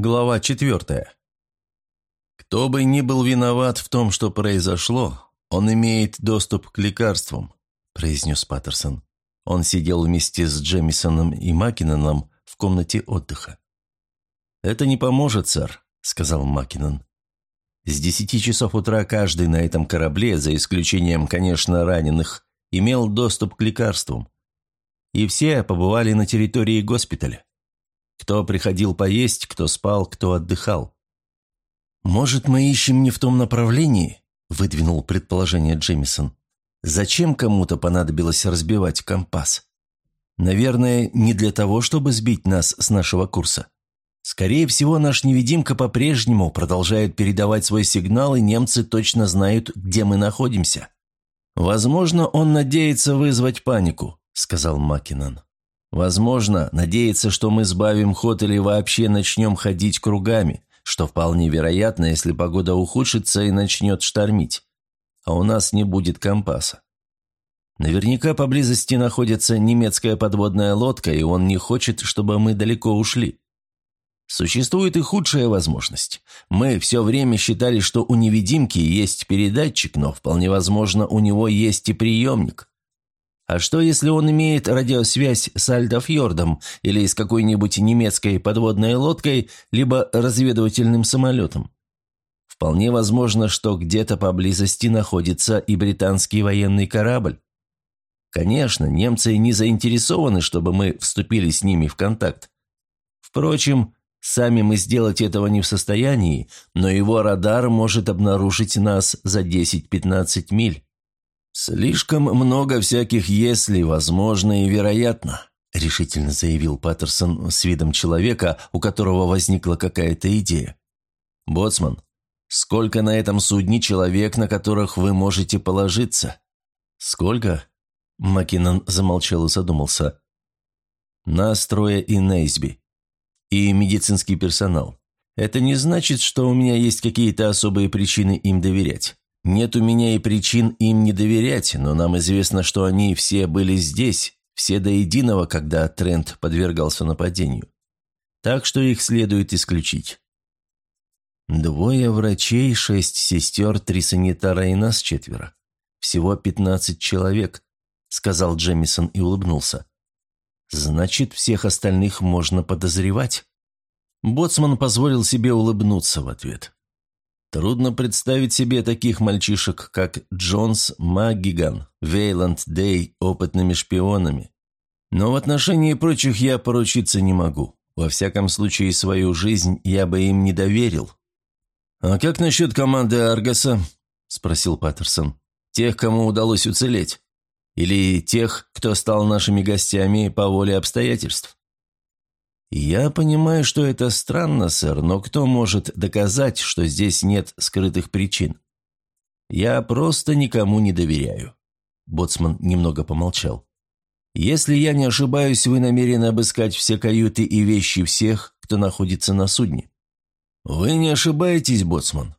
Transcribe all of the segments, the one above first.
Глава четвертая. Кто бы ни был виноват в том, что произошло, он имеет доступ к лекарствам, произнес Паттерсон. Он сидел вместе с Джемисоном и Маккиноном в комнате отдыха. «Это не поможет, сэр», — сказал Маккинон. «С десяти часов утра каждый на этом корабле, за исключением, конечно, раненых, имел доступ к лекарствам. И все побывали на территории госпиталя. Кто приходил поесть, кто спал, кто отдыхал. «Может, мы ищем не в том направлении?» – выдвинул предположение Джемисон. «Зачем кому-то понадобилось разбивать компас? Наверное, не для того, чтобы сбить нас с нашего курса. Скорее всего, наш невидимка по-прежнему продолжает передавать свой сигнал, и немцы точно знают, где мы находимся. Возможно, он надеется вызвать панику», – сказал Маккинон. Возможно, надеется, что мы сбавим ход или вообще начнем ходить кругами, что вполне вероятно, если погода ухудшится и начнет штормить. А у нас не будет компаса. Наверняка поблизости находится немецкая подводная лодка, и он не хочет, чтобы мы далеко ушли. Существует и худшая возможность. Мы все время считали, что у невидимки есть передатчик, но вполне возможно, у него есть и приемник. А что, если он имеет радиосвязь с Альдофьордом или с какой-нибудь немецкой подводной лодкой, либо разведывательным самолетом? Вполне возможно, что где-то поблизости находится и британский военный корабль. Конечно, немцы не заинтересованы, чтобы мы вступили с ними в контакт. Впрочем, сами мы сделать этого не в состоянии, но его радар может обнаружить нас за 10-15 миль. «Слишком много всяких «если», возможно и вероятно», – решительно заявил Паттерсон с видом человека, у которого возникла какая-то идея. «Боцман, сколько на этом судне человек, на которых вы можете положиться?» «Сколько?» – Маккинон замолчал и задумался. «Нас трое и Нейсби. И медицинский персонал. Это не значит, что у меня есть какие-то особые причины им доверять. Нет у меня и причин им не доверять, но нам известно, что они все были здесь, все до единого, когда Трент подвергался нападению. Так что их следует исключить. Двое врачей, шесть сестер, три санитара и нас четверо. Всего пятнадцать человек, сказал Джемисон и улыбнулся. Значит, всех остальных можно подозревать. Боцман позволил себе улыбнуться в ответ. Трудно представить себе таких мальчишек, как Джонс Магиган, Вейланд Дей опытными шпионами. Но в отношении прочих я поручиться не могу. Во всяком случае, свою жизнь я бы им не доверил. «А как насчет команды Аргаса?» – спросил Паттерсон. «Тех, кому удалось уцелеть? Или тех, кто стал нашими гостями по воле обстоятельств?» «Я понимаю, что это странно, сэр, но кто может доказать, что здесь нет скрытых причин? Я просто никому не доверяю». Боцман немного помолчал. «Если я не ошибаюсь, вы намерены обыскать все каюты и вещи всех, кто находится на судне». «Вы не ошибаетесь, Боцман.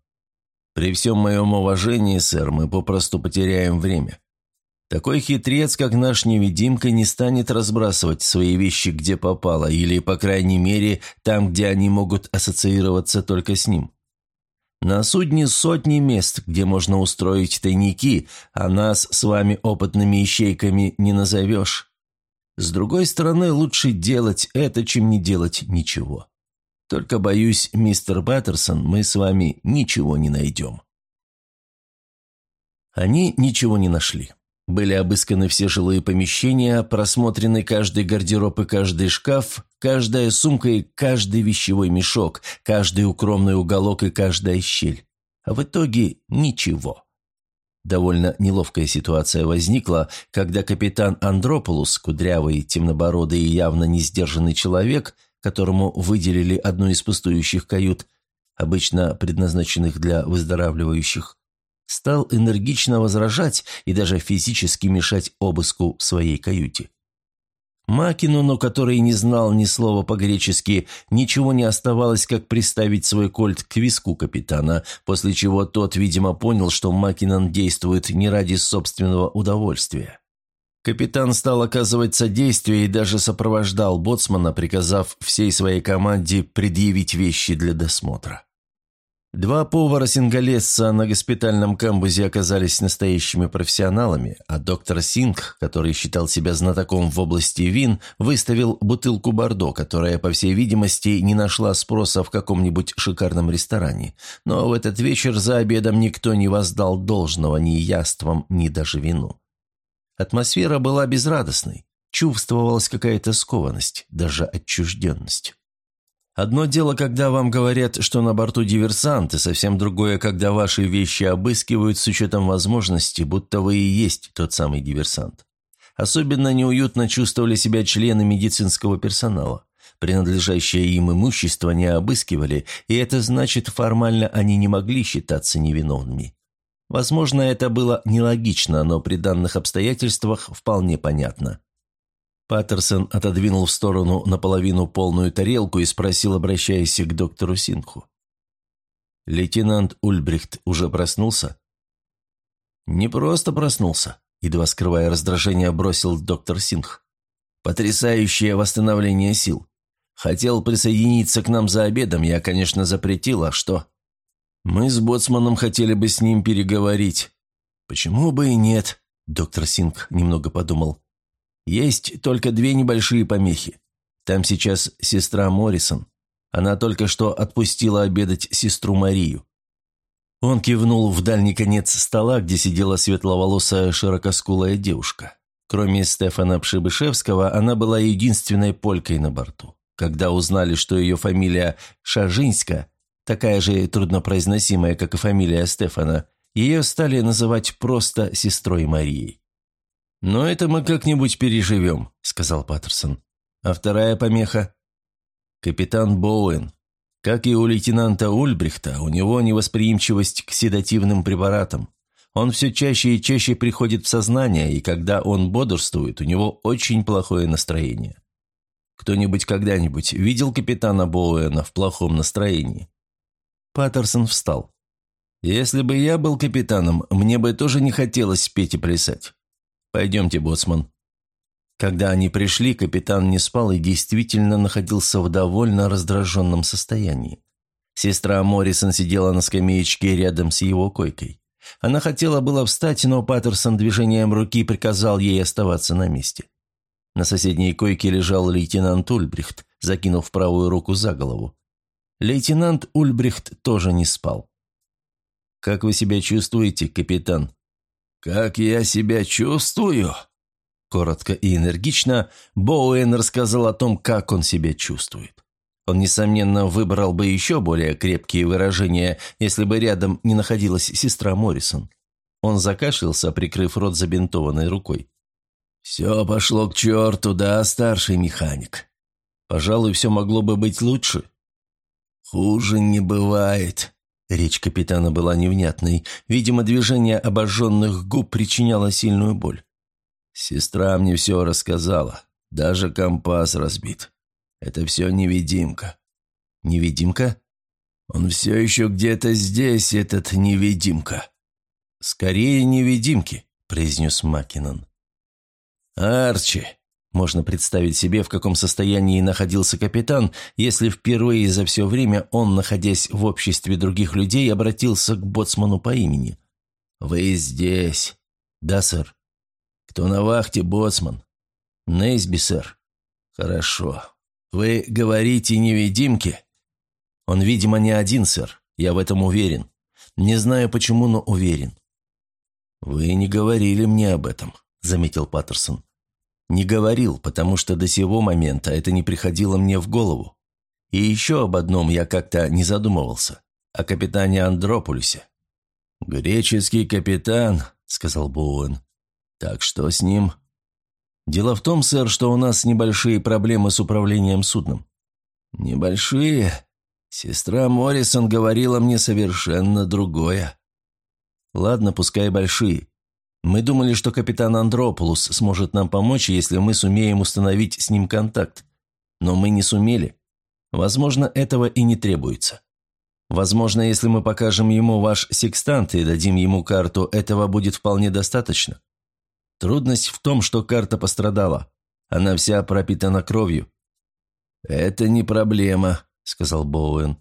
При всем моем уважении, сэр, мы попросту потеряем время. Такой хитрец, как наш невидимка, не станет разбрасывать свои вещи где попало, или, по крайней мере, там, где они могут ассоциироваться только с ним. На судне сотни мест, где можно устроить тайники, а нас с вами опытными ищейками не назовешь. С другой стороны, лучше делать это, чем не делать ничего. Только, боюсь, мистер Баттерсон, мы с вами ничего не найдем. Они ничего не нашли. Были обысканы все жилые помещения, просмотрены каждый гардероб и каждый шкаф, каждая сумка и каждый вещевой мешок, каждый укромный уголок и каждая щель. А в итоге ничего. Довольно неловкая ситуация возникла, когда капитан Андрополус, кудрявый, темнобородый и явно не сдержанный человек, которому выделили одну из пустующих кают, обычно предназначенных для выздоравливающих, стал энергично возражать и даже физически мешать обыску в своей каюте. Макинуну, который не знал ни слова по-гречески, ничего не оставалось, как приставить свой кольт к виску капитана, после чего тот, видимо, понял, что Макинон действует не ради собственного удовольствия. Капитан стал оказывать содействие и даже сопровождал боцмана, приказав всей своей команде предъявить вещи для досмотра. Два повара-сингалесца на госпитальном камбузе оказались настоящими профессионалами, а доктор Сингх, который считал себя знатоком в области вин, выставил бутылку Бордо, которая, по всей видимости, не нашла спроса в каком-нибудь шикарном ресторане. Но в этот вечер за обедом никто не воздал должного ни яствам, ни даже вину. Атмосфера была безрадостной, чувствовалась какая-то скованность, даже отчужденность. Одно дело, когда вам говорят, что на борту диверсант, и совсем другое, когда ваши вещи обыскивают с учетом возможности, будто вы и есть тот самый диверсант. Особенно неуютно чувствовали себя члены медицинского персонала. Принадлежащее им имущество не обыскивали, и это значит, формально они не могли считаться невиновными. Возможно, это было нелогично, но при данных обстоятельствах вполне понятно. Паттерсон отодвинул в сторону наполовину полную тарелку и спросил, обращаясь к доктору Синху. «Лейтенант Ульбрихт уже проснулся?» «Не просто проснулся», — едва скрывая раздражение, бросил доктор Синх. «Потрясающее восстановление сил. Хотел присоединиться к нам за обедом, я, конечно, запретил, а что?» «Мы с Боцманом хотели бы с ним переговорить». «Почему бы и нет?» — доктор Синг немного подумал. Есть только две небольшие помехи. Там сейчас сестра Моррисон. Она только что отпустила обедать сестру Марию. Он кивнул в дальний конец стола, где сидела светловолосая широкоскулая девушка. Кроме Стефана Пшибышевского, она была единственной полькой на борту. Когда узнали, что ее фамилия Шажинска, такая же труднопроизносимая, как и фамилия Стефана, ее стали называть просто сестрой Марией. «Но это мы как-нибудь переживем», — сказал Паттерсон. «А вторая помеха?» «Капитан Боуэн. Как и у лейтенанта Ульбрихта, у него невосприимчивость к седативным препаратам. Он все чаще и чаще приходит в сознание, и когда он бодрствует, у него очень плохое настроение. Кто-нибудь когда-нибудь видел капитана Боуэна в плохом настроении?» Паттерсон встал. «Если бы я был капитаном, мне бы тоже не хотелось петь и плясать. «Пойдемте, боцман». Когда они пришли, капитан не спал и действительно находился в довольно раздраженном состоянии. Сестра Моррисон сидела на скамеечке рядом с его койкой. Она хотела было встать, но Паттерсон движением руки приказал ей оставаться на месте. На соседней койке лежал лейтенант Ульбрихт, закинув правую руку за голову. Лейтенант Ульбрихт тоже не спал. «Как вы себя чувствуете, капитан?» «Как я себя чувствую?» Коротко и энергично Боуэн рассказал о том, как он себя чувствует. Он, несомненно, выбрал бы еще более крепкие выражения, если бы рядом не находилась сестра Моррисон. Он закашлялся, прикрыв рот забинтованной рукой. «Все пошло к черту, да, старший механик. Пожалуй, все могло бы быть лучше». «Хуже не бывает», Речь капитана была невнятной. Видимо, движение обожженных губ причиняло сильную боль. «Сестра мне все рассказала. Даже компас разбит. Это все невидимка». «Невидимка?» «Он все еще где-то здесь, этот невидимка». «Скорее невидимки», — произнес Маккинон. «Арчи», можно представить себе, в каком состоянии находился капитан, если впервые за все время он, находясь в обществе других людей, обратился к боцману по имени. «Вы здесь?» «Да, сэр». «Кто на вахте, боцман?» «Нейсби, сэр». «Хорошо. Вы говорите невидимки?» «Он, видимо, не один, сэр. Я в этом уверен. Не знаю почему, но уверен». «Вы не говорили мне об этом», — заметил Паттерсон. Не говорил, потому что до сего момента это не приходило мне в голову. И еще об одном я как-то не задумывался. О капитане Андропулюсе. «Греческий капитан», — сказал Боуэн. «Так что с ним?» «Дело в том, сэр, что у нас небольшие проблемы с управлением судном». «Небольшие? Сестра Моррисон говорила мне совершенно другое». «Ладно, пускай большие. Мы думали, что капитан Андропулус сможет нам помочь, если мы сумеем установить с ним контакт. Но мы не сумели. Возможно, этого и не требуется. Возможно, если мы покажем ему ваш секстант и дадим ему карту, этого будет вполне достаточно. Трудность в том, что карта пострадала. Она вся пропитана кровью». «Это не проблема», — сказал Боуэн.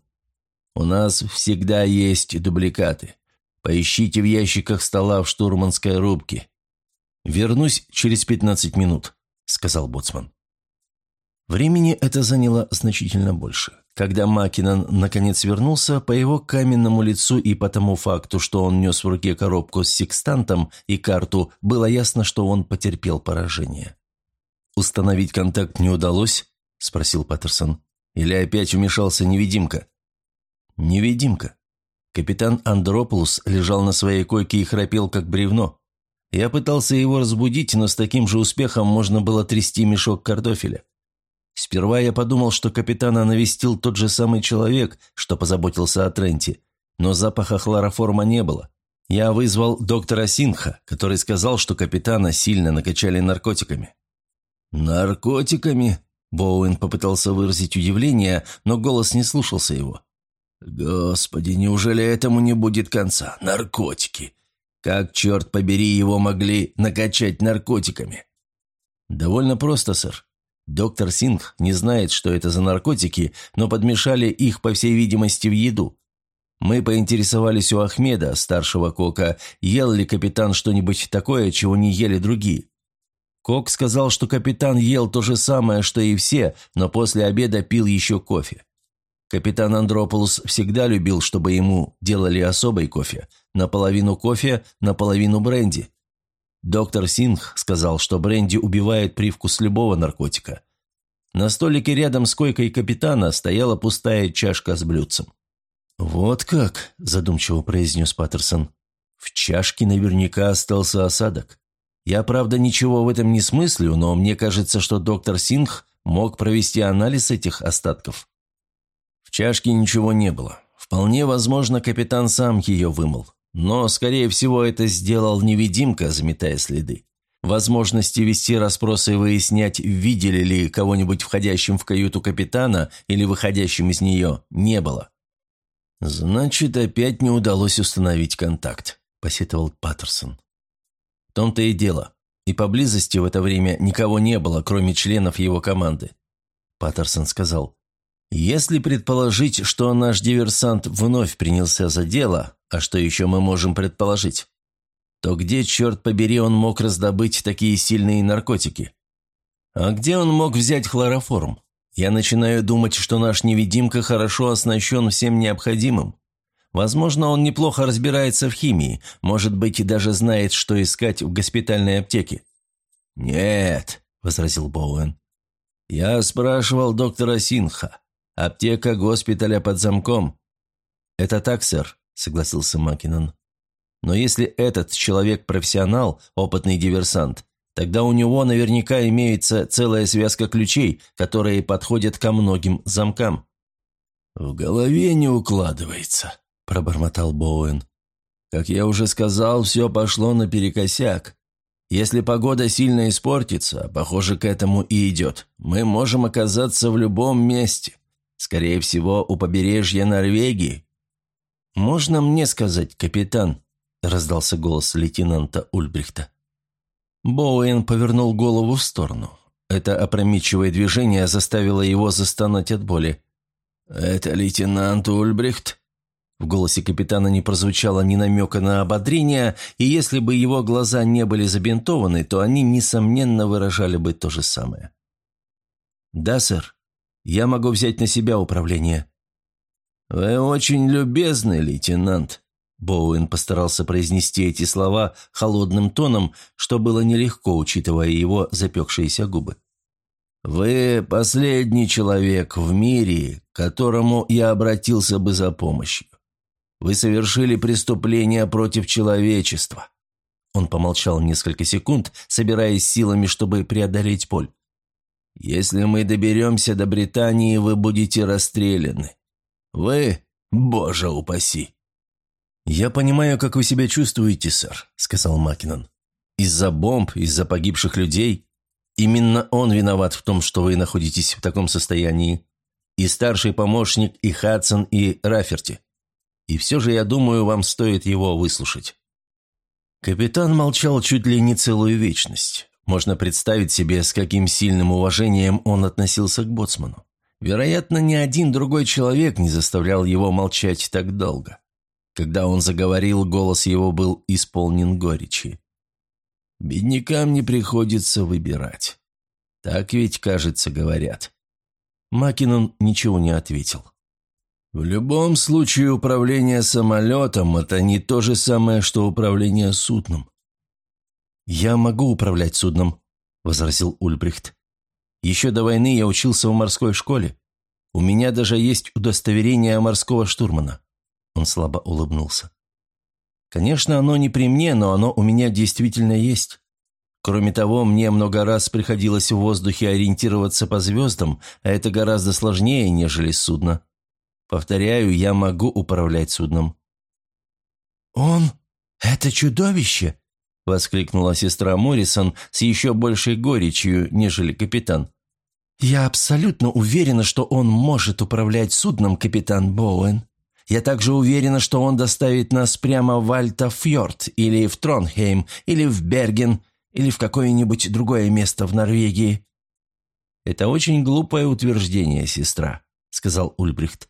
«У нас всегда есть дубликаты. Поищите в ящиках стола в штурманской рубке». «Вернусь через пятнадцать минут», — сказал Боцман. Времени это заняло значительно больше. Когда Макинон наконец вернулся, по его каменному лицу и по тому факту, что он нес в руке коробку с секстантом и карту, было ясно, что он потерпел поражение. «Установить контакт не удалось?» – спросил Паттерсон. «Или опять вмешался невидимка?» «Невидимка. Капитан Андрополус лежал на своей койке и храпел, как бревно. Я пытался его разбудить, но с таким же успехом можно было трясти мешок картофеля. Сперва я подумал, что капитана навестил тот же самый человек, что позаботился о Тренте, но запаха хлороформа не было. Я вызвал доктора Синха, который сказал, что капитана сильно накачали наркотиками. «Наркотиками?» Боуэн попытался выразить удивление, но голос не слушался его. «Господи, неужели этому не будет конца? Наркотики! Как, черт побери, его могли накачать наркотиками?» «Довольно просто, сэр. Доктор Сингх не знает, что это за наркотики, но подмешали их, по всей видимости, в еду. Мы поинтересовались у Ахмеда, старшего Кока, ел ли капитан что-нибудь такое, чего не ели другие. Кок сказал, что капитан ел то же самое, что и все, но после обеда пил еще кофе. Капитан Андрополус всегда любил, чтобы ему делали особый кофе. Наполовину кофе, наполовину бренди. Доктор Сингх сказал, что бренди убивает привкус любого наркотика. На столике рядом с койкой капитана стояла пустая чашка с блюдцем. «Вот как», – задумчиво произнес Паттерсон. «В чашке наверняка остался осадок. Я, правда, ничего в этом не смыслю, но мне кажется, что доктор Сингх мог провести анализ этих остатков». В чашке ничего не было. Вполне возможно, капитан сам ее вымыл. Но, скорее всего, это сделал невидимка, заметая следы. Возможности вести расспросы и выяснять, видели ли кого-нибудь входящим в каюту капитана или выходящим из нее, не было. «Значит, опять не удалось установить контакт», – посетовал Паттерсон. «В том-то и дело. И поблизости в это время никого не было, кроме членов его команды». Паттерсон сказал, «Если предположить, что наш диверсант вновь принялся за дело, а что еще мы можем предположить? То где, черт побери, он мог раздобыть такие сильные наркотики? А где он мог взять хлороформ? Я начинаю думать, что наш невидимка хорошо оснащен всем необходимым. Возможно, он неплохо разбирается в химии, может быть, и даже знает, что искать в госпитальной аптеке. «Нет», — возразил Боуэн. «Я спрашивал доктора Синха. Аптека госпиталя под замком». «Это так, сэр согласился Макинон. «Но если этот человек профессионал, опытный диверсант, тогда у него наверняка имеется целая связка ключей, которые подходят ко многим замкам». «В голове не укладывается», – пробормотал Боуэн. «Как я уже сказал, все пошло наперекосяк. Если погода сильно испортится, похоже, к этому и идет, мы можем оказаться в любом месте. Скорее всего, у побережья Норвегии, «Можно мне сказать, капитан?» – раздался голос лейтенанта Ульбрихта. Боуэн повернул голову в сторону. Это опрометчивое движение заставило его застонать от боли. «Это лейтенант Ульбрихт?» В голосе капитана не прозвучало ни намека на ободрение, и если бы его глаза не были забинтованы, то они, несомненно, выражали бы то же самое. «Да, сэр. Я могу взять на себя управление», «Вы очень любезный, лейтенант», Боуэн постарался произнести эти слова холодным тоном, что было нелегко, учитывая его запекшиеся губы. «Вы последний человек в мире, к которому я обратился бы за помощью. Вы совершили преступление против человечества». Он помолчал несколько секунд, собираясь силами, чтобы преодолеть боль. «Если мы доберемся до Британии, вы будете расстреляны. Вы, боже упаси!» «Я понимаю, как вы себя чувствуете, сэр», — сказал Макинон. «Из-за бомб, из-за погибших людей. Именно он виноват в том, что вы находитесь в таком состоянии. И старший помощник, и Хадсон, и Раферти. И все же, я думаю, вам стоит его выслушать». Капитан молчал чуть ли не целую вечность. Можно представить себе, с каким сильным уважением он относился к боцману. Вероятно, ни один другой человек не заставлял его молчать так долго. Когда он заговорил, голос его был исполнен горечи. «Беднякам не приходится выбирать. Так ведь, кажется, говорят». Макинон ничего не ответил. «В любом случае управление самолетом – это не то же самое, что управление судном». «Я могу управлять судном», – возразил Ульбрихт. «Еще до войны я учился в морской школе. У меня даже есть удостоверение морского штурмана». Он слабо улыбнулся. «Конечно, оно не при мне, но оно у меня действительно есть. Кроме того, мне много раз приходилось в воздухе ориентироваться по звездам, а это гораздо сложнее, нежели судно. Повторяю, я могу управлять судном». «Он? Это чудовище!» — воскликнула сестра Моррисон с еще большей горечью, нежели капитан. «Я абсолютно уверена, что он может управлять судном, капитан Боуэн. Я также уверена, что он доставит нас прямо в Альтафьорд, или в Тронхейм, или в Берген, или в какое-нибудь другое место в Норвегии». «Это очень глупое утверждение, сестра», — сказал Ульбрихт.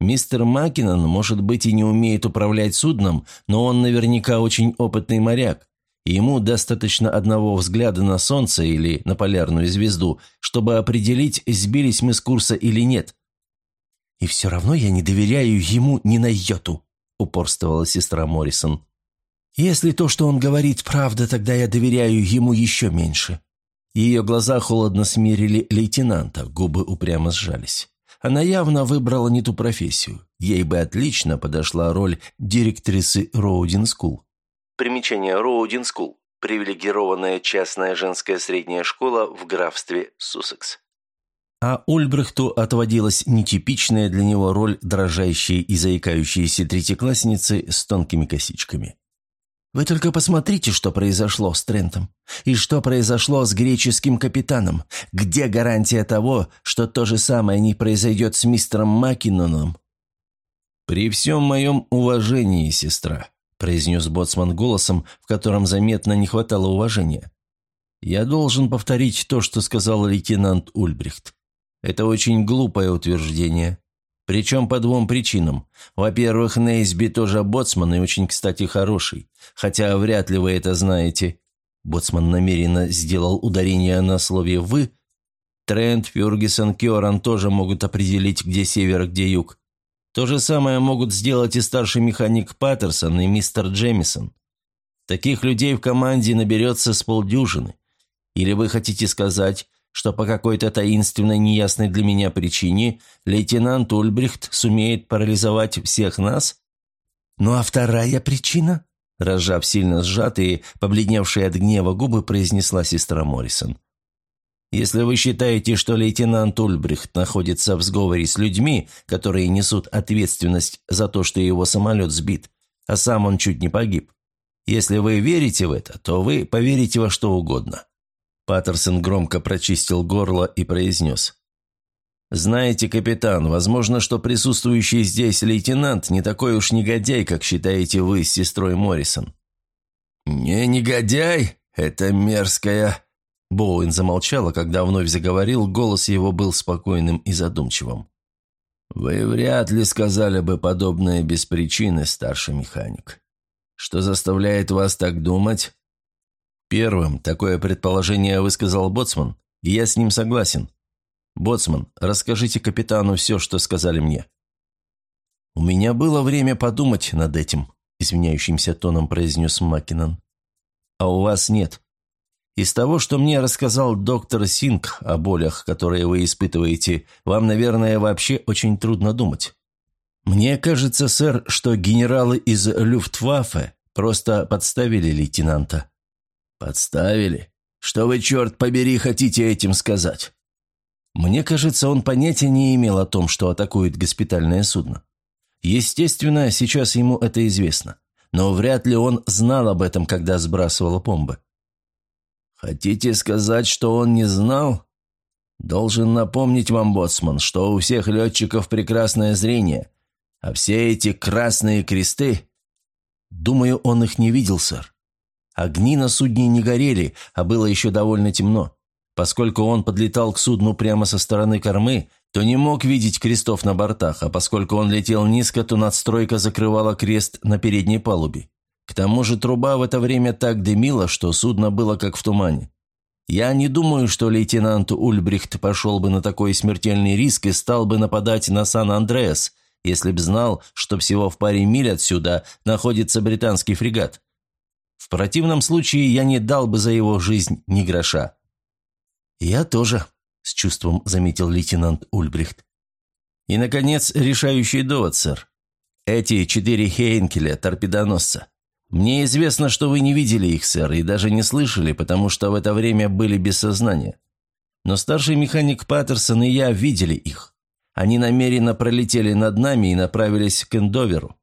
«Мистер Маккинон, может быть, и не умеет управлять судном, но он наверняка очень опытный моряк, и ему достаточно одного взгляда на Солнце или на полярную звезду, чтобы определить, сбились мы с курса или нет. «И все равно я не доверяю ему ни на йоту», — упорствовала сестра Моррисон. «Если то, что он говорит, правда, тогда я доверяю ему еще меньше». Ее глаза холодно смерили лейтенанта, губы упрямо сжались. Она явно выбрала не ту профессию. Ей бы отлично подошла роль директрисы Роудин Скул. Примечание Роудин Скул. Привилегированная частная женская средняя школа в графстве Суссекс. А Ульбрехту отводилась нетипичная для него роль дрожащей и заикающейся третьеклассницы с тонкими косичками. «Вы только посмотрите, что произошло с Трентом. И что произошло с греческим капитаном. Где гарантия того, что то же самое не произойдет с мистером Маккиноном?» «При всем моем уважении, сестра», – произнес Боцман голосом, в котором заметно не хватало уважения. «Я должен повторить то, что сказал лейтенант Ульбрихт. Это очень глупое утверждение. Причем по двум причинам. Во-первых, Нейсби тоже боцман и очень, кстати, хороший. Хотя вряд ли вы это знаете. Боцман намеренно сделал ударение на слове «вы». Трент, Фергюсон, Киоран тоже могут определить, где север, где юг. То же самое могут сделать и старший механик Паттерсон и мистер Джемисон. Таких людей в команде наберется с полдюжины. Или вы хотите сказать, что по какой-то таинственной неясной для меня причине лейтенант Ульбрихт сумеет парализовать всех нас? Ну а вторая причина? Разжав сильно сжатые, побледневшие от гнева губы, произнесла сестра Моррисон. «Если вы считаете, что лейтенант Ульбрихт находится в сговоре с людьми, которые несут ответственность за то, что его самолет сбит, а сам он чуть не погиб, если вы верите в это, то вы поверите во что угодно. Паттерсон громко прочистил горло и произнес. «Знаете, капитан, возможно, что присутствующий здесь лейтенант не такой уж негодяй, как считаете вы с сестрой Моррисон». «Не негодяй, это мерзкая...» Боуэн замолчала, когда вновь заговорил, голос его был спокойным и задумчивым. «Вы вряд ли сказали бы подобное без причины, старший механик. Что заставляет вас так думать?» Первым такое предположение высказал Боцман, и я с ним согласен. Боцман, расскажите капитану все, что сказали мне. У меня было время подумать над этим, извиняющимся тоном произнес Маккинон. А у вас нет. Из того, что мне рассказал доктор Синг о болях, которые вы испытываете, вам, наверное, вообще очень трудно думать. Мне кажется, сэр, что генералы из Люфтваффе просто подставили лейтенанта. «Подставили? Что вы, черт побери, хотите этим сказать?» Мне кажется, он понятия не имел о том, что атакует госпитальное судно. Естественно, сейчас ему это известно, но вряд ли он знал об этом, когда сбрасывал бомбы. «Хотите сказать, что он не знал?» «Должен напомнить вам, боцман, что у всех летчиков прекрасное зрение, а все эти красные кресты...» «Думаю, он их не видел, сэр. Огни на судне не горели, а было еще довольно темно. Поскольку он подлетал к судну прямо со стороны кормы, то не мог видеть крестов на бортах, а поскольку он летел низко, то надстройка закрывала крест на передней палубе. К тому же труба в это время так дымила, что судно было как в тумане. Я не думаю, что лейтенант Ульбрихт пошел бы на такой смертельный риск и стал бы нападать на Сан-Андреас, если б знал, что всего в паре миль отсюда находится британский фрегат. В противном случае я не дал бы за его жизнь ни гроша. «Я тоже», – с чувством заметил лейтенант Ульбрихт. «И, наконец, решающий довод, сэр. Эти четыре Хейнкеля, торпедоносца. Мне известно, что вы не видели их, сэр, и даже не слышали, потому что в это время были без сознания. Но старший механик Паттерсон и я видели их. Они намеренно пролетели над нами и направились к Эндоверу.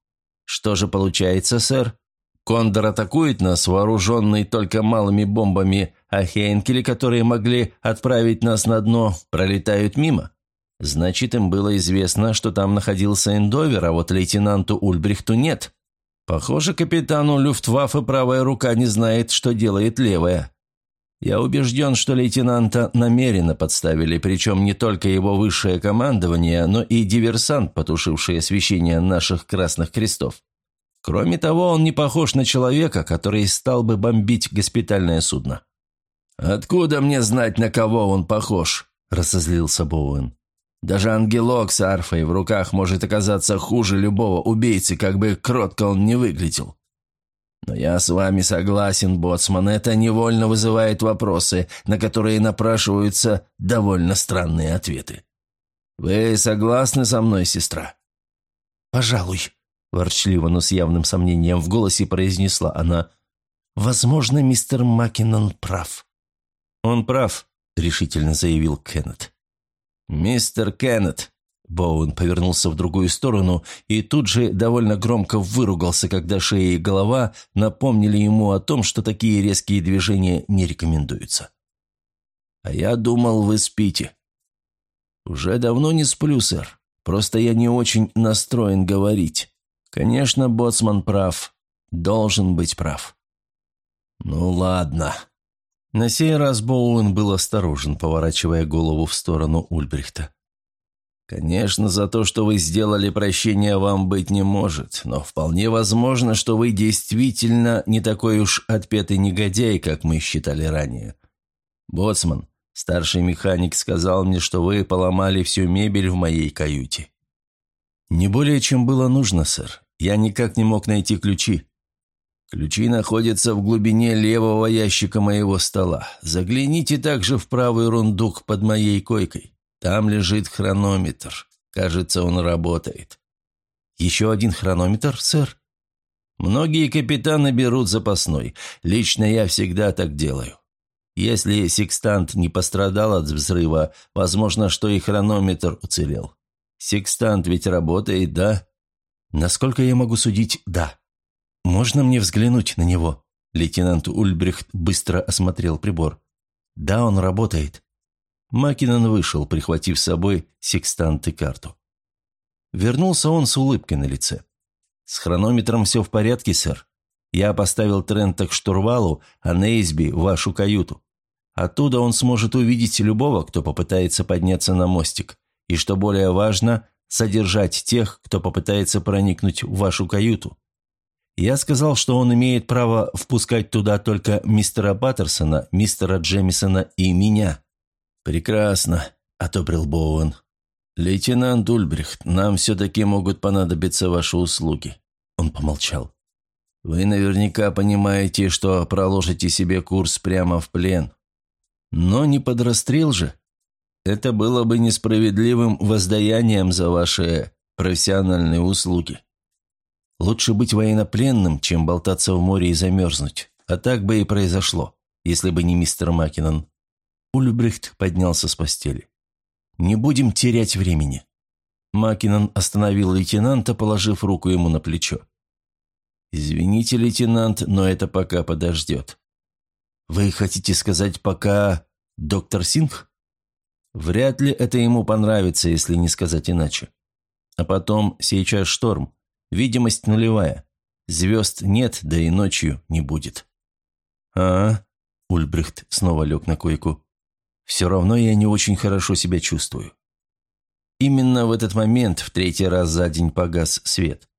Что же получается, сэр? Кондор атакует нас, вооруженный только малыми бомбами, а Хейнкели, которые могли отправить нас на дно, пролетают мимо. Значит, им было известно, что там находился Эндовер, а вот лейтенанту Ульбрихту нет. Похоже, капитану Люфтваффе правая рука не знает, что делает левая. Я убежден, что лейтенанта намеренно подставили, причем не только его высшее командование, но и диверсант, потушивший освещение наших красных крестов. Кроме того, он не похож на человека, который стал бы бомбить госпитальное судно». «Откуда мне знать, на кого он похож?» – разозлился Боуэн. «Даже ангелок с арфой в руках может оказаться хуже любого убийцы, как бы кротко он не выглядел. Но я с вами согласен, боцман, это невольно вызывает вопросы, на которые напрашиваются довольно странные ответы. Вы согласны со мной, сестра?» «Пожалуй», Ворчливо, но с явным сомнением в голосе произнесла она. «Возможно, мистер Маккинон прав». «Он прав», — решительно заявил Кеннет. «Мистер Кеннет», Боуэн повернулся в другую сторону и тут же довольно громко выругался, когда шея и голова напомнили ему о том, что такие резкие движения не рекомендуются. «А я думал, вы спите». «Уже давно не сплю, сэр. Просто я не очень настроен говорить. Конечно, боцман прав. Должен быть прав. Ну ладно. На сей раз Боуэн был осторожен, поворачивая голову в сторону Ульбрихта. «Конечно, за то, что вы сделали, прощения вам быть не может, но вполне возможно, что вы действительно не такой уж отпетый негодяй, как мы считали ранее. Боцман, старший механик сказал мне, что вы поломали всю мебель в моей каюте». «Не более, чем было нужно, сэр. Я никак не мог найти ключи. Ключи находятся в глубине левого ящика моего стола. Загляните также в правый рундук под моей койкой. Там лежит хронометр. Кажется, он работает. Еще один хронометр, сэр? Многие капитаны берут запасной. Лично я всегда так делаю. Если секстант не пострадал от взрыва, возможно, что и хронометр уцелел. Секстант ведь работает, да? Насколько я могу судить, да. Можно мне взглянуть на него? Лейтенант Ульбрихт быстро осмотрел прибор. Да, он работает. Макинон вышел, прихватив с собой секстант и карту. Вернулся он с улыбкой на лице. «С хронометром все в порядке, сэр. Я поставил Трента к штурвалу, а Нейсби – в вашу каюту. Оттуда он сможет увидеть любого, кто попытается подняться на мостик. И, что более важно, содержать тех, кто попытается проникнуть в вашу каюту. Я сказал, что он имеет право впускать туда только мистера Паттерсона, мистера Джемисона и меня». «Прекрасно», — одобрил Боуэн. «Лейтенант Ульбрихт, нам все-таки могут понадобиться ваши услуги». Он помолчал. «Вы наверняка понимаете, что проложите себе курс прямо в плен. Но не под расстрел же. Это было бы несправедливым воздаянием за ваши профессиональные услуги. Лучше быть военнопленным, чем болтаться в море и замерзнуть. А так бы и произошло, если бы не мистер Маккинон. Ульбрихт поднялся с постели. «Не будем терять времени». Маккинон остановил лейтенанта, положив руку ему на плечо. «Извините, лейтенант, но это пока подождет». «Вы хотите сказать, пока доктор Сингх?» Вряд ли это ему понравится, если не сказать иначе. А потом, сейчас шторм. Видимость нулевая. Звезд нет, да и ночью не будет. «А?» – Ульбрихт снова лег на койку. «Все равно я не очень хорошо себя чувствую». Именно в этот момент в третий раз за день погас свет.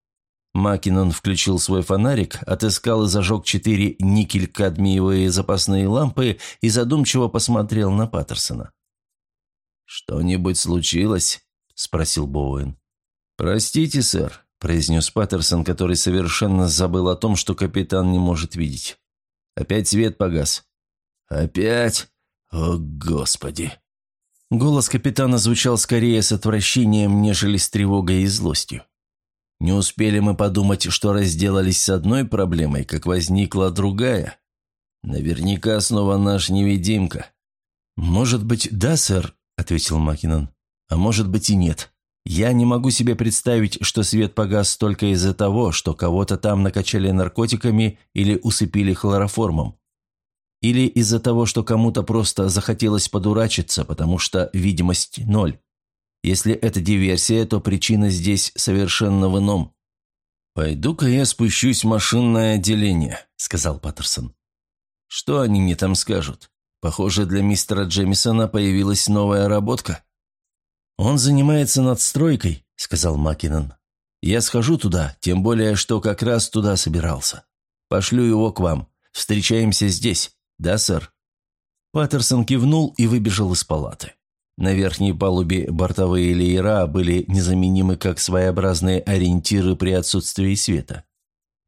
Макинон включил свой фонарик, отыскал и зажег четыре никель-кадмиевые запасные лампы и задумчиво посмотрел на Паттерсона. «Что-нибудь случилось?» – спросил Боуэн. «Простите, сэр», – произнес Паттерсон, который совершенно забыл о том, что капитан не может видеть. «Опять свет погас». «Опять? О, Господи!» Голос капитана звучал скорее с отвращением, нежели с тревогой и злостью. Не успели мы подумать, что разделались с одной проблемой, как возникла другая. Наверняка снова наш невидимка. «Может быть, да, сэр», — ответил Макинон. «А может быть и нет. Я не могу себе представить, что свет погас только из-за того, что кого-то там накачали наркотиками или усыпили хлороформом. Или из-за того, что кому-то просто захотелось подурачиться, потому что видимость ноль. Если это диверсия, то причина здесь совершенно в ином. «Пойду-ка я спущусь в машинное отделение», — сказал Паттерсон. «Что они мне там скажут? Похоже, для мистера Джемисона появилась новая работка». «Он занимается надстройкой», — сказал Маккинон. «Я схожу туда, тем более, что как раз туда собирался. Пошлю его к вам. Встречаемся здесь. Да, сэр?» Паттерсон кивнул и выбежал из палаты. На верхней палубе бортовые леера были незаменимы как своеобразные ориентиры при отсутствии света.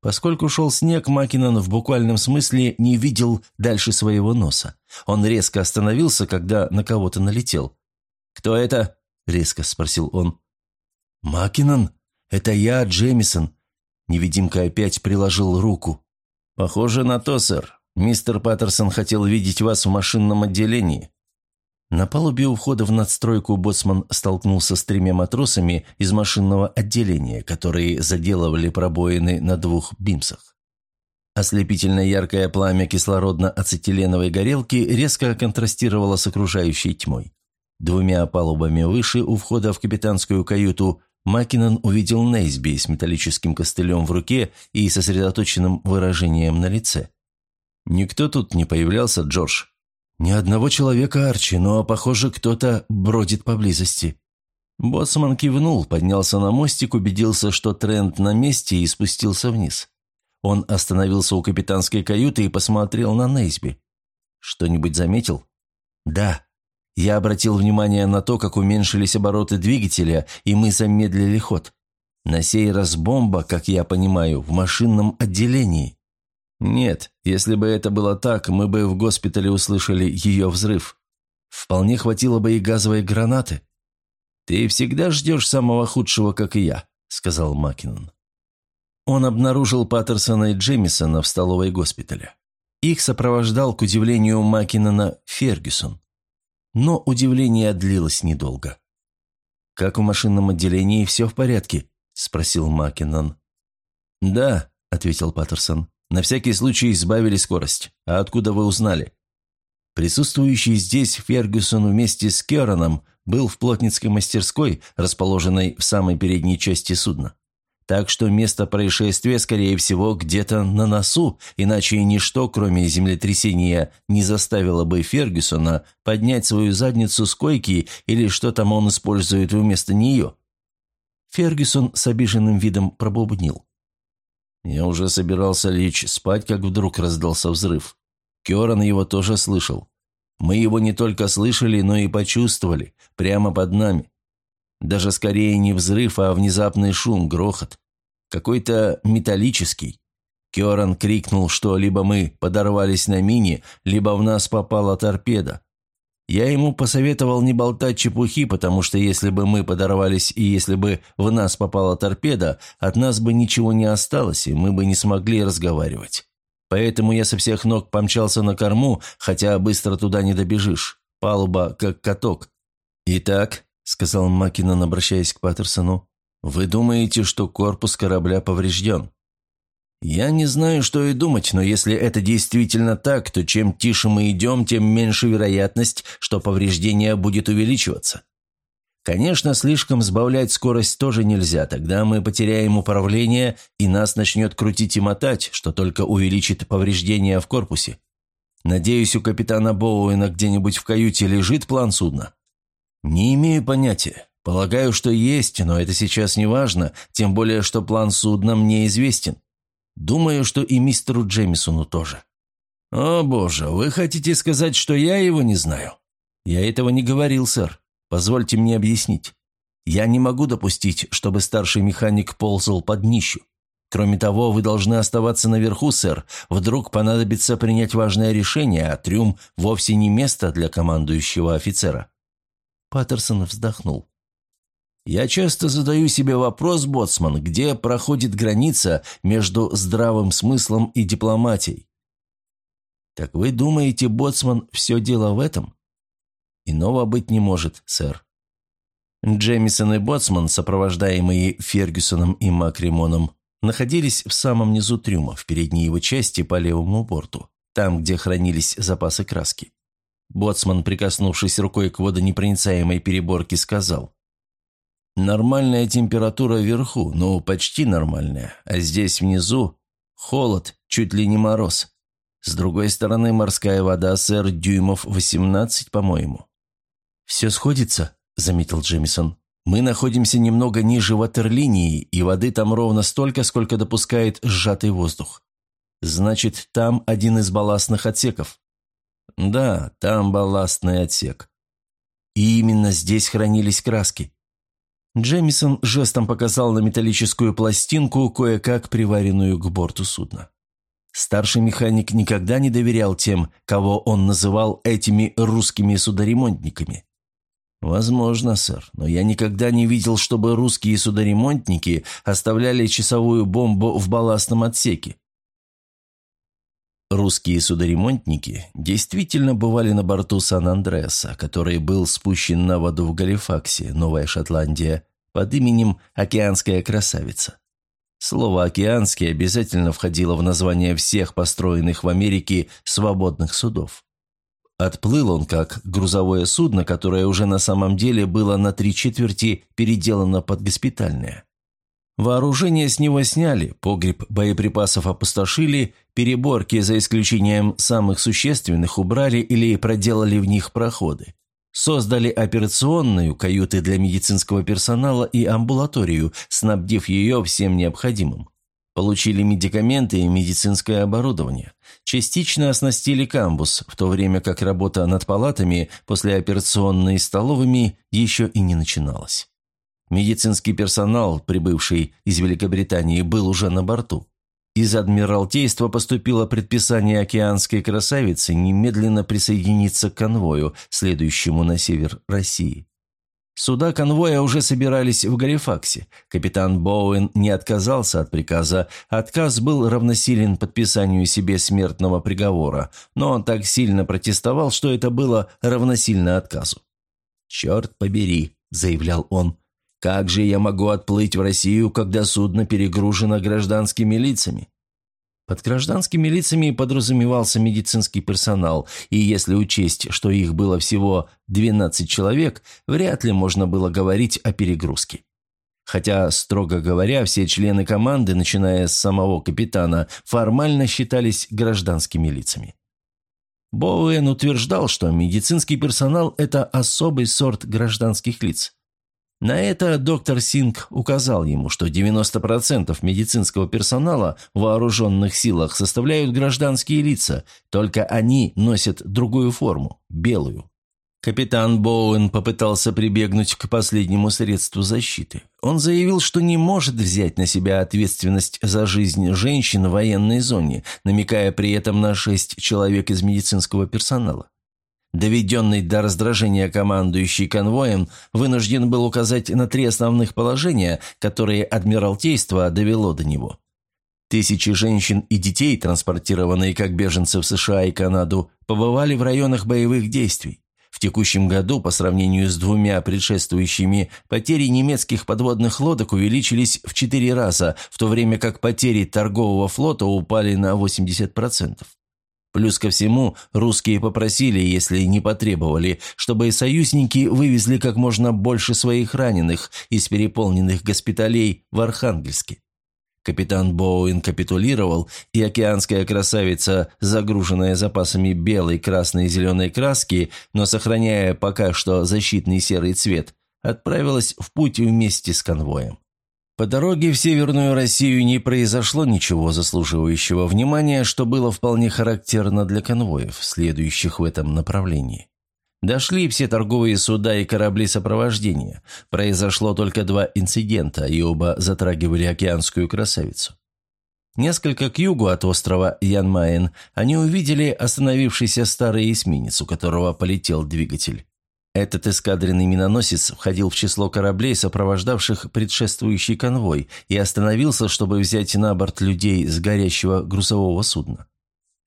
Поскольку шел снег, Макинон в буквальном смысле не видел дальше своего носа. Он резко остановился, когда на кого-то налетел. «Кто это?» – резко спросил он. «Макинон? Это я, Джемисон». Невидимка опять приложил руку. «Похоже на то, сэр. Мистер Паттерсон хотел видеть вас в машинном отделении. На палубе у входа в надстройку боцман столкнулся с тремя матросами из машинного отделения, которые заделывали пробоины на двух бимсах. Ослепительно яркое пламя кислородно-ацетиленовой горелки резко контрастировало с окружающей тьмой. Двумя палубами выше, у входа в капитанскую каюту, Маккинон увидел Нейсби с металлическим костылем в руке и сосредоточенным выражением на лице. «Никто тут не появлялся, Джордж?» «Ни одного человека, Арчи, но, похоже, кто-то бродит поблизости». Боцман кивнул, поднялся на мостик, убедился, что тренд на месте и спустился вниз. Он остановился у капитанской каюты и посмотрел на Нейсби. «Что-нибудь заметил?» «Да. Я обратил внимание на то, как уменьшились обороты двигателя, и мы замедлили ход. На сей раз бомба, как я понимаю, в машинном отделении. «Нет, если бы это было так, мы бы в госпитале услышали ее взрыв. Вполне хватило бы и газовой гранаты». «Ты всегда ждешь самого худшего, как и я», — сказал Маккинон. Он обнаружил Паттерсона и Джемисона в столовой госпиталя. Их сопровождал, к удивлению Маккинона, Фергюсон. Но удивление длилось недолго. «Как в машинном отделении, все в порядке?» – спросил Маккинон. «Да», – ответил Паттерсон. На всякий случай избавили скорость. А откуда вы узнали?» Присутствующий здесь Фергюсон вместе с Кераном был в плотницкой мастерской, расположенной в самой передней части судна. Так что место происшествия, скорее всего, где-то на носу, иначе ничто, кроме землетрясения, не заставило бы Фергюсона поднять свою задницу с койки или что там он использует вместо нее. Фергюсон с обиженным видом пробубнил. Я уже собирался лечь спать, как вдруг раздался взрыв. Керан его тоже слышал. Мы его не только слышали, но и почувствовали, прямо под нами. Даже скорее не взрыв, а внезапный шум, грохот. Какой-то металлический. Керан крикнул, что либо мы подорвались на мине, либо в нас попала торпеда. Я ему посоветовал не болтать чепухи, потому что если бы мы подорвались и если бы в нас попала торпеда, от нас бы ничего не осталось, и мы бы не смогли разговаривать. Поэтому я со всех ног помчался на корму, хотя быстро туда не добежишь. Палуба как каток. «Итак», — сказал Маккинон, обращаясь к Паттерсону, — «вы думаете, что корпус корабля поврежден?» «Я не знаю, что и думать, но если это действительно так, то чем тише мы идем, тем меньше вероятность, что повреждение будет увеличиваться. Конечно, слишком сбавлять скорость тоже нельзя, тогда мы потеряем управление, и нас начнет крутить и мотать, что только увеличит повреждения в корпусе. Надеюсь, у капитана Боуэна где-нибудь в каюте лежит план судна?» «Не имею понятия. Полагаю, что есть, но это сейчас не важно, тем более, что план судна мне известен. Думаю, что и мистеру Джемисону тоже». «О боже, вы хотите сказать, что я его не знаю?» «Я этого не говорил, сэр. Позвольте мне объяснить. Я не могу допустить, чтобы старший механик ползал под днищу. Кроме того, вы должны оставаться наверху, сэр. Вдруг понадобится принять важное решение, а трюм вовсе не место для командующего офицера». Паттерсон вздохнул. «Я часто задаю себе вопрос, боцман, где проходит граница между здравым смыслом и дипломатией?» «Так вы думаете, боцман, все дело в этом?» «Иного быть не может, сэр». Джемисон и боцман, сопровождаемые Фергюсоном и Макримоном, находились в самом низу трюма, в передней его части по левому борту, там, где хранились запасы краски. Боцман, прикоснувшись рукой к водонепроницаемой переборке, сказал, «Нормальная температура вверху, ну, почти нормальная, а здесь внизу холод, чуть ли не мороз. С другой стороны, морская вода, сэр, дюймов 18, по-моему». «Все сходится», — заметил Джемисон. Мы находимся немного ниже ватерлинии, и воды там ровно столько, сколько допускает сжатый воздух. Значит, там один из балластных отсеков. Да, там балластный отсек. И именно здесь хранились краски. Джемисон жестом показал на металлическую пластинку, кое-как приваренную к борту судна. Старший механик никогда не доверял тем, кого он называл этими русскими судоремонтниками. «Возможно, сэр, но я никогда не видел, чтобы русские судоремонтники оставляли часовую бомбу в балластном отсеке». Русские судоремонтники действительно бывали на борту Сан-Андреаса, который был спущен на воду в Галифаксе, Новая Шотландия, под именем «Океанская красавица». Слово «океанский» обязательно входило в название всех построенных в Америке свободных судов. Отплыл он как грузовое судно, которое уже на самом деле было на три четверти переделано под госпитальное. Вооружение с него сняли, погреб боеприпасов опустошили, переборки, за исключением самых существенных, убрали или проделали в них проходы. Создали операционную, каюты для медицинского персонала и амбулаторию, снабдив ее всем необходимым. Получили медикаменты и медицинское оборудование. Частично оснастили камбус, в то время как работа над палатами после операционной и столовыми еще и не начиналась. Медицинский персонал, прибывший из Великобритании, был уже на борту. Из Адмиралтейства поступило предписание океанской красавицы немедленно присоединиться к конвою, следующему на север России. Суда конвоя уже собирались в Галифаксе. Капитан Боуэн не отказался от приказа. Отказ был равносилен подписанию себе смертного приговора, но он так сильно протестовал, что это было равносильно отказу. «Черт побери», — заявлял он, — «как же я могу отплыть в Россию, когда судно перегружено гражданскими лицами?» Под гражданскими лицами подразумевался медицинский персонал, и если учесть, что их было всего 12 человек, вряд ли можно было говорить о перегрузке. Хотя, строго говоря, все члены команды, начиная с самого капитана, формально считались гражданскими лицами. Боуэн утверждал, что медицинский персонал – это особый сорт гражданских лиц. На это доктор Синг указал ему, что 90% медицинского персонала в вооруженных силах составляют гражданские лица, только они носят другую форму – белую. Капитан Боуэн попытался прибегнуть к последнему средству защиты. Он заявил, что не может взять на себя ответственность за жизнь женщин в военной зоне, намекая при этом на шесть человек из медицинского персонала. Доведенный до раздражения командующий конвоем вынужден был указать на три основных положения, которые Адмиралтейство довело до него. Тысячи женщин и детей, транспортированные как беженцы в США и Канаду, побывали в районах боевых действий. В текущем году, по сравнению с двумя предшествующими, потери немецких подводных лодок увеличились в четыре раза, в то время как потери торгового флота упали на 80%. Плюс ко всему, русские попросили, если не потребовали, чтобы союзники вывезли как можно больше своих раненых из переполненных госпиталей в Архангельске. Капитан Боуэн капитулировал, и океанская красавица, загруженная запасами белой, красной и зеленой краски, но сохраняя пока что защитный серый цвет, отправилась в путь вместе с конвоем. По дороге в Северную Россию не произошло ничего заслуживающего внимания, что было вполне характерно для конвоев, следующих в этом направлении. Дошли все торговые суда и корабли сопровождения. Произошло только два инцидента, и оба затрагивали океанскую красавицу. Несколько к югу от острова Янмаен они увидели остановившийся старый эсминец, у которого полетел двигатель. Этот эскадренный миноносец входил в число кораблей, сопровождавших предшествующий конвой, и остановился, чтобы взять на борт людей с горящего грузового судна.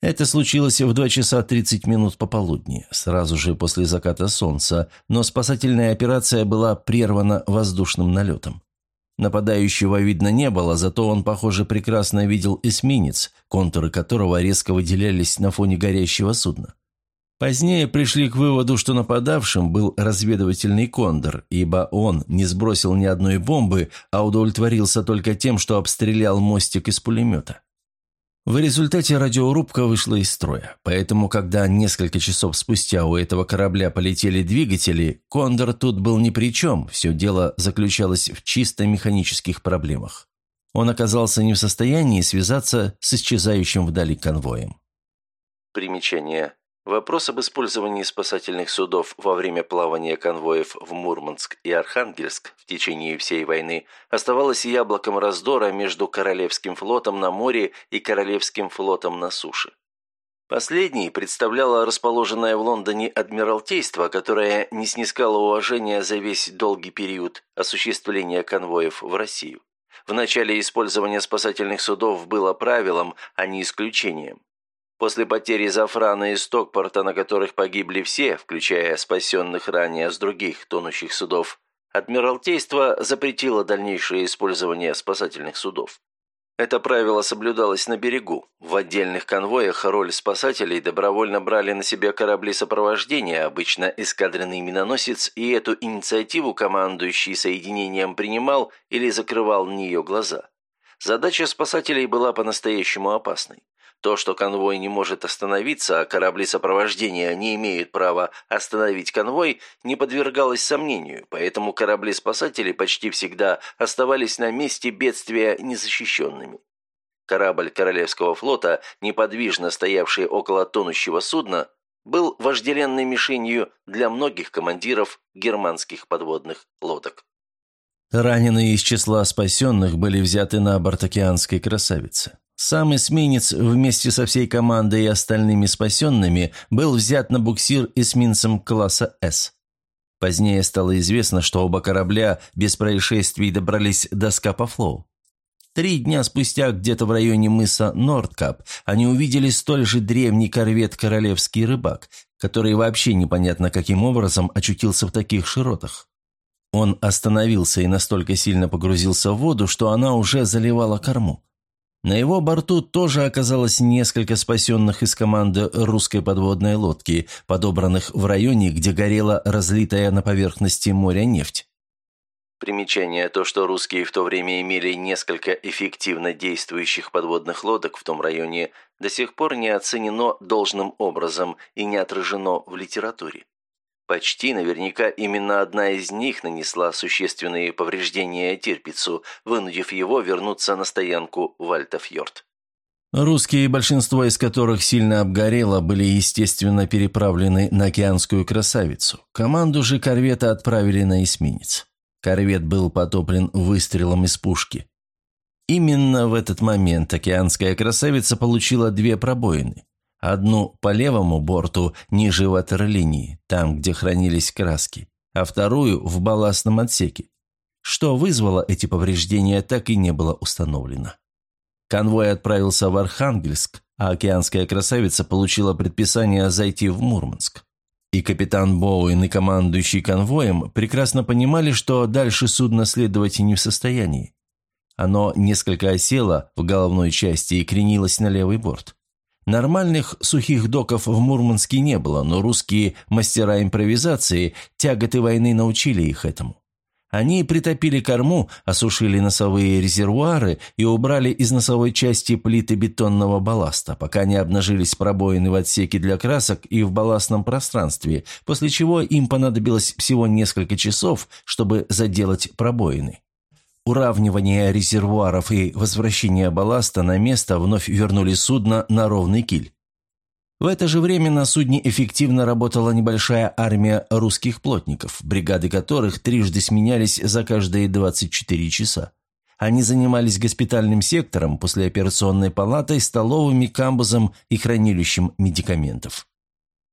Это случилось в 2 часа 30 минут пополудни, сразу же после заката солнца, но спасательная операция была прервана воздушным налетом. Нападающего видно не было, зато он, похоже, прекрасно видел эсминец, контуры которого резко выделялись на фоне горящего судна. Позднее пришли к выводу, что нападавшим был разведывательный кондор, ибо он не сбросил ни одной бомбы, а удовлетворился только тем, что обстрелял мостик из пулемета. В результате радиорубка вышла из строя, поэтому, когда несколько часов спустя у этого корабля полетели двигатели, Кондор тут был ни при чем, все дело заключалось в чисто механических проблемах. Он оказался не в состоянии связаться с исчезающим вдали конвоем. Примечание. Вопрос об использовании спасательных судов во время плавания конвоев в Мурманск и Архангельск в течение всей войны оставалось яблоком раздора между Королевским флотом на море и Королевским флотом на суше. Последний представляло расположенное в Лондоне Адмиралтейство, которое не снискало уважения за весь долгий период осуществления конвоев в Россию. В начале использование спасательных судов было правилом, а не исключением. После потери Зафрана и Стокпорта, на которых погибли все, включая спасенных ранее с других тонущих судов, Адмиралтейство запретило дальнейшее использование спасательных судов. Это правило соблюдалось на берегу. В отдельных конвоях роль спасателей добровольно брали на себя корабли сопровождения, обычно эскадренный миноносец, и эту инициативу командующий соединением принимал или закрывал на нее глаза. Задача спасателей была по-настоящему опасной. То, что конвой не может остановиться, а корабли сопровождения не имеют права остановить конвой, не подвергалось сомнению, поэтому корабли-спасатели почти всегда оставались на месте бедствия незащищенными. Корабль Королевского флота, неподвижно стоявший около тонущего судна, был вожделенной мишенью для многих командиров германских подводных лодок. Раненые из числа спасенных были взяты на борт океанской красавицы. Сам эсминец вместе со всей командой и остальными спасенными был взят на буксир эсминцем класса «С». Позднее стало известно, что оба корабля без происшествий добрались до Скапа-Флоу. Три дня спустя, где-то в районе мыса Нордкап, они увидели столь же древний корвет «Королевский рыбак», который вообще непонятно каким образом очутился в таких широтах. Он остановился и настолько сильно погрузился в воду, что она уже заливала корму. На его борту тоже оказалось несколько спасенных из команды русской подводной лодки, подобранных в районе, где горела разлитая на поверхности моря нефть. Примечание то, что русские в то время имели несколько эффективно действующих подводных лодок в том районе, до сих пор не оценено должным образом и не отражено в литературе. Почти наверняка именно одна из них нанесла существенные повреждения Тирпицу, вынудив его вернуться на стоянку в Альтафьорд. Русские, большинство из которых сильно обгорело, были, естественно, переправлены на океанскую красавицу. Команду же корвета отправили на эсминец. Корвет был потоплен выстрелом из пушки. Именно в этот момент океанская красавица получила две пробоины. Одну по левому борту, ниже ватерлинии, там, где хранились краски, а вторую в балластном отсеке. Что вызвало эти повреждения, так и не было установлено. Конвой отправился в Архангельск, а океанская красавица получила предписание зайти в Мурманск. И капитан Боуэн и командующий конвоем прекрасно понимали, что дальше судно следовать не в состоянии. Оно несколько осело в головной части и кренилось на левый борт. Нормальных сухих доков в Мурманске не было, но русские мастера импровизации тяготы войны научили их этому. Они притопили корму, осушили носовые резервуары и убрали из носовой части плиты бетонного балласта, пока не обнажились пробоины в отсеке для красок и в балластном пространстве, после чего им понадобилось всего несколько часов, чтобы заделать пробоины. Уравнивание резервуаров и возвращение балласта на место вновь вернули судно на ровный киль. В это же время на судне эффективно работала небольшая армия русских плотников, бригады которых трижды сменялись за каждые 24 часа. Они занимались госпитальным сектором, послеоперационной палатой, столовыми, камбузом и хранилищем медикаментов.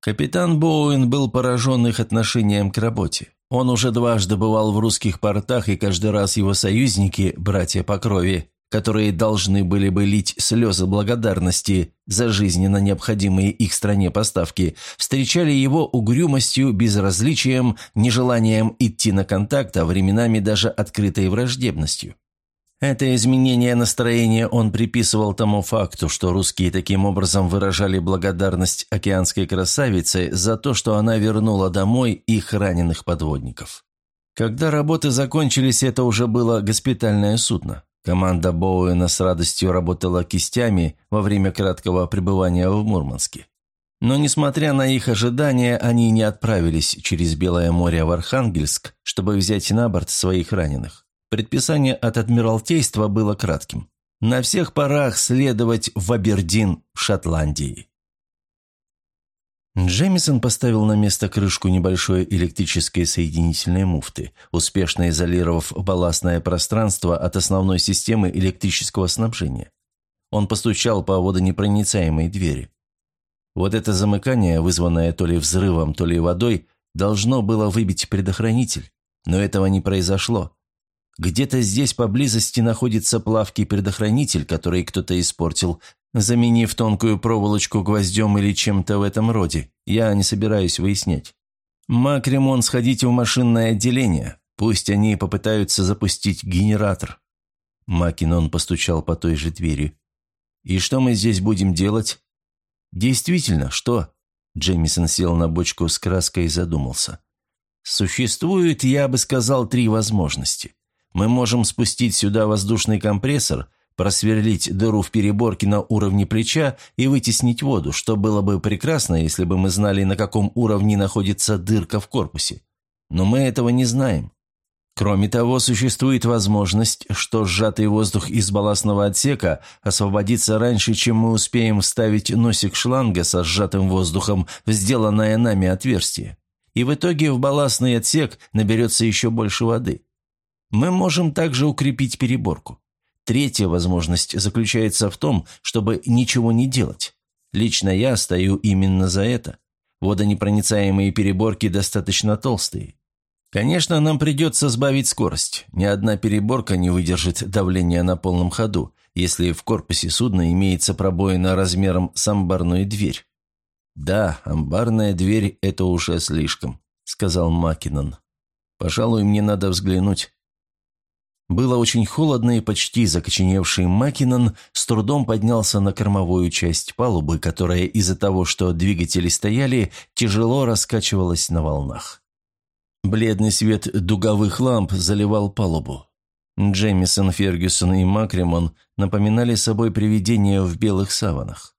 Капитан Боуэн был поражен их отношением к работе. Он уже дважды бывал в русских портах, и каждый раз его союзники, братья по крови, которые должны были бы лить слезы благодарности за жизненно необходимые их стране поставки, встречали его угрюмостью, безразличием, нежеланием идти на контакт, а временами даже открытой враждебностью. Это изменение настроения он приписывал тому факту, что русские таким образом выражали благодарность океанской красавице за то, что она вернула домой их раненых подводников. Когда работы закончились, это уже было госпитальное судно. Команда Боуэна с радостью работала кистями во время краткого пребывания в Мурманске. Но, несмотря на их ожидания, они не отправились через Белое море в Архангельск, чтобы взять на борт своих раненых. Предписание от Адмиралтейства было кратким. На всех парах следовать в Абердин в Шотландии. Джемисон поставил на место крышку небольшой электрической соединительной муфты, успешно изолировав балластное пространство от основной системы электрического снабжения. Он постучал по водонепроницаемой двери. Вот это замыкание, вызванное то ли взрывом, то ли водой, должно было выбить предохранитель, но этого не произошло. Где-то здесь поблизости находится плавкий предохранитель, который кто-то испортил, заменив тонкую проволочку гвоздем или чем-то в этом роде. Я не собираюсь выяснять. Макремон, сходите в машинное отделение. Пусть они попытаются запустить генератор». Макинон постучал по той же двери. «И что мы здесь будем делать?» «Действительно, что?» Джеймисон сел на бочку с краской и задумался. «Существует, я бы сказал, три возможности. Мы можем спустить сюда воздушный компрессор, просверлить дыру в переборке на уровне плеча и вытеснить воду, что было бы прекрасно, если бы мы знали, на каком уровне находится дырка в корпусе. Но мы этого не знаем. Кроме того, существует возможность, что сжатый воздух из балластного отсека освободится раньше, чем мы успеем вставить носик шланга со сжатым воздухом в сделанное нами отверстие. И в итоге в балластный отсек наберется еще больше воды. Мы можем также укрепить переборку. Третья возможность заключается в том, чтобы ничего не делать. Лично я стою именно за это. Водонепроницаемые переборки достаточно толстые. Конечно, нам придется сбавить скорость. Ни одна переборка не выдержит давления на полном ходу, если в корпусе судна имеется пробоина размером с амбарную дверь. «Да, амбарная дверь – это уже слишком», – сказал Маккинон. «Пожалуй, мне надо взглянуть. Было очень холодно, и почти закоченевший Макинон с трудом поднялся на кормовую часть палубы, которая из-за того, что двигатели стояли, тяжело раскачивалась на волнах. Бледный свет дуговых ламп заливал палубу. Джемисон, Фергюсон и Макримон напоминали собой привидения в белых саванах.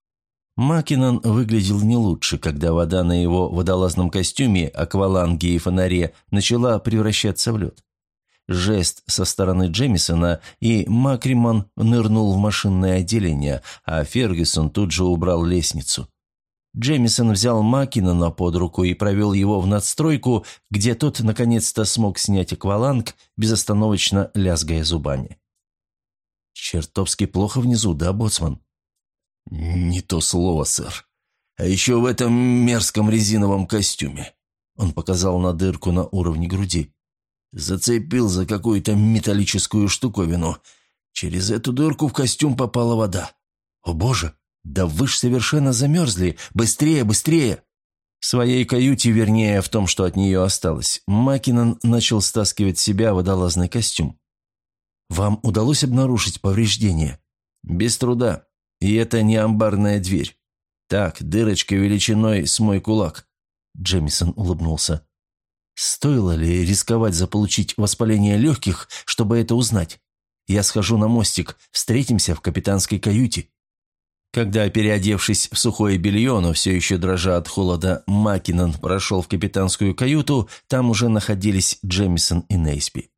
Макинон выглядел не лучше, когда вода на его водолазном костюме, акваланге и фонаре начала превращаться в лед. Жест со стороны Джемисона, и Макриман нырнул в машинное отделение, а Фергюсон тут же убрал лестницу. Джемисон взял Макинона под руку и провел его в надстройку, где тот наконец-то смог снять акваланг, безостановочно лязгая зубами. «Чертовски плохо внизу, да, боцман?» «Не то слово, сэр. А еще в этом мерзком резиновом костюме». Он показал на дырку на уровне груди. Зацепил за какую-то металлическую штуковину. Через эту дырку в костюм попала вода. О боже, да вы ж совершенно замерзли. Быстрее, быстрее! В своей каюте, вернее, в том, что от нее осталось, Макинон начал стаскивать с себя водолазный костюм. «Вам удалось обнаружить повреждения?» «Без труда. И это не амбарная дверь. Так, дырочка величиной с мой кулак». Джемисон улыбнулся. Стоило ли рисковать заполучить воспаление легких, чтобы это узнать? Я схожу на мостик, встретимся в капитанской каюте. Когда, переодевшись в сухое белье, но все еще дрожа от холода, Маккинон прошел в капитанскую каюту, там уже находились Джемисон и Нейсби.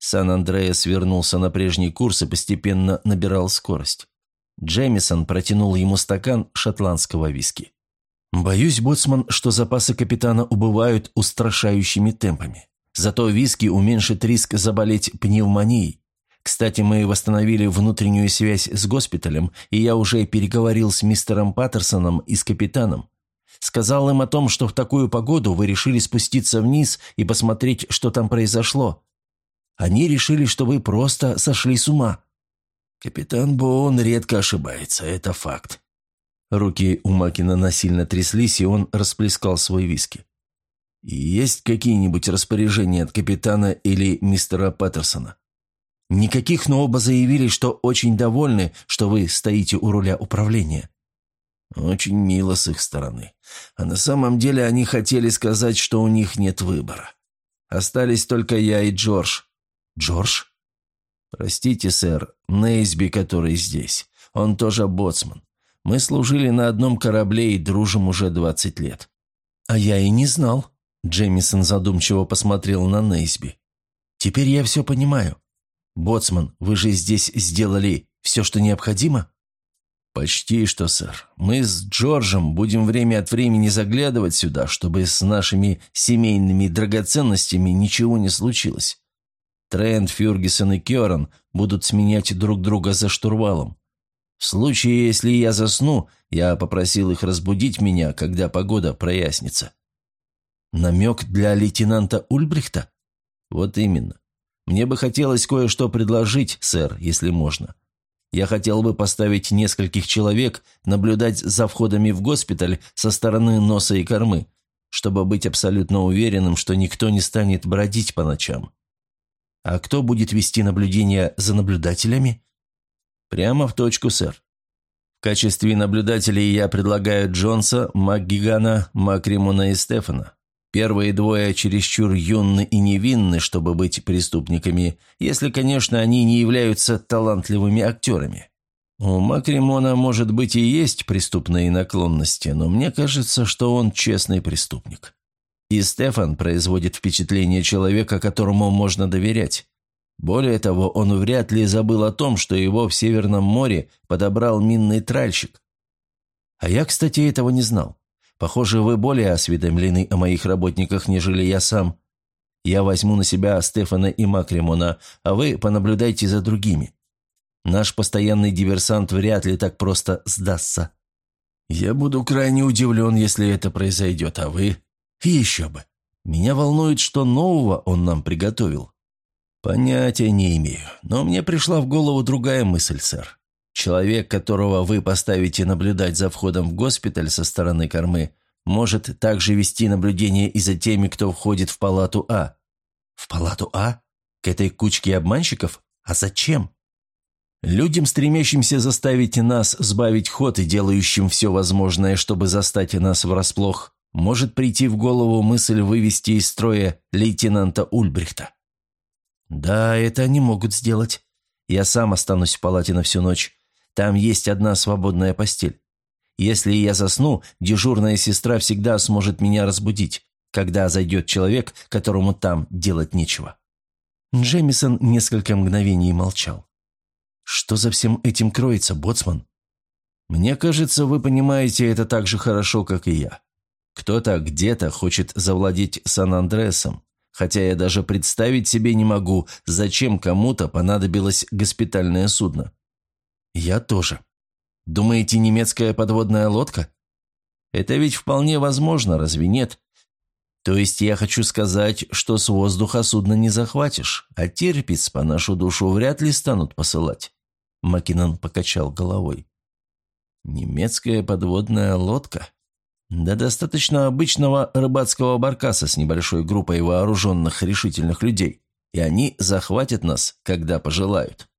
Сан-Андреас вернулся на прежний курс и постепенно набирал скорость. Джемисон протянул ему стакан шотландского виски. «Боюсь, боцман, что запасы капитана убывают устрашающими темпами. Зато виски уменьшит риск заболеть пневмонией. Кстати, мы восстановили внутреннюю связь с госпиталем, и я уже переговорил с мистером Паттерсоном и с капитаном. Сказал им о том, что в такую погоду вы решили спуститься вниз и посмотреть, что там произошло. Они решили, что вы просто сошли с ума. Капитан Боун редко ошибается, это факт. Руки у Макина насильно тряслись, и он расплескал свой виски. «Есть какие-нибудь распоряжения от капитана или мистера Паттерсона?» Никаких, но оба заявили, что очень довольны, что вы стоите у руля управления. Очень мило с их стороны. А на самом деле они хотели сказать, что у них нет выбора. Остались только я и Джордж. Джордж? Простите, сэр, Нейсби, который здесь. Он тоже боцман. Мы служили на одном корабле и дружим уже двадцать лет. А я и не знал. Джеймисон задумчиво посмотрел на Нейсби. Теперь я все понимаю. «Боцман, вы же здесь сделали все, что необходимо?» «Почти что, сэр. Мы с Джорджем будем время от времени заглядывать сюда, чтобы с нашими семейными драгоценностями ничего не случилось. Трент, Фюргисон и Керан будут сменять друг друга за штурвалом. В случае, если я засну, я попросил их разбудить меня, когда погода прояснится». «Намек для лейтенанта Ульбрихта?» «Вот именно. Мне бы хотелось кое-что предложить, сэр, если можно. Я хотел бы поставить нескольких человек наблюдать за входами в госпиталь со стороны носа и кормы, чтобы быть абсолютно уверенным, что никто не станет бродить по ночам. А кто будет вести наблюдение за наблюдателями? Прямо в точку, сэр. В качестве наблюдателей я предлагаю Джонса, МакГигана, Макримона и Стефана. Первые двое чересчур юны и невинны, чтобы быть преступниками, если, конечно, они не являются талантливыми актерами. У Макримона, может быть, и есть преступные наклонности, но мне кажется, что он честный преступник. И Стефан производит впечатление человека, которому можно доверять. Более того, он вряд ли забыл о том, что его в Северном море подобрал минный тральщик. А я, кстати, этого не знал. Похоже, вы более осведомлены о моих работниках, нежели я сам. Я возьму на себя Стефана и Макримона, а вы понаблюдайте за другими. Наш постоянный диверсант вряд ли так просто сдастся. Я буду крайне удивлен, если это произойдет, а вы? И еще бы. Меня волнует, что нового он нам приготовил. Понятия не имею, но мне пришла в голову другая мысль, сэр. Человек, которого вы поставите наблюдать за входом в госпиталь со стороны кормы, может также вести наблюдение и за теми, кто входит в палату А. В палату А? К этой кучке обманщиков? А зачем? Людям, стремящимся заставить нас сбавить ход и делающим все возможное, чтобы застать нас врасплох, может прийти в голову мысль вывести из строя лейтенанта Ульбрихта. Да, это они могут сделать. Я сам останусь в палате на всю ночь. Там есть одна свободная постель. Если я засну, дежурная сестра всегда сможет меня разбудить, когда зайдет человек, которому там делать нечего». Джемисон несколько мгновений молчал. «Что за всем этим кроется, боцман?» «Мне кажется, вы понимаете это так же хорошо, как и я. Кто-то где-то хочет завладеть Сан-Андресом, хотя я даже представить себе не могу, зачем кому-то понадобилось госпитальное судно. «Я тоже. Думаете, немецкая подводная лодка? Это ведь вполне возможно, разве нет? То есть я хочу сказать, что с воздуха судно не захватишь, а терпиц по нашу душу вряд ли станут посылать». Макинон покачал головой. «Немецкая подводная лодка?» Да достаточно обычного рыбацкого баркаса с небольшой группой вооруженных решительных людей, и они захватят нас, когда пожелают.